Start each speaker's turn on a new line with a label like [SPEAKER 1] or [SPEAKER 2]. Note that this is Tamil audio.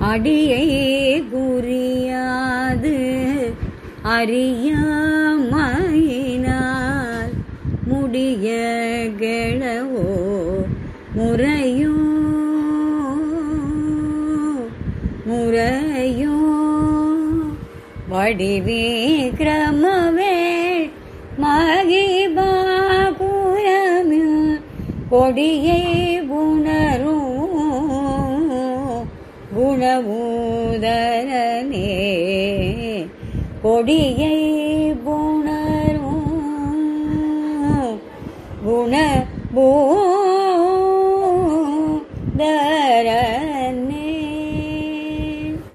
[SPEAKER 1] அடியை குறியாது. அறியாமையினால் முடிய கெழவோ முறையோ? முறையோ? வடிவிக்கிரமவேள் மகிபாபுரமில் கொடியை புணரும் குணமூதரனே கொடியை புணர்வும் குண பூதர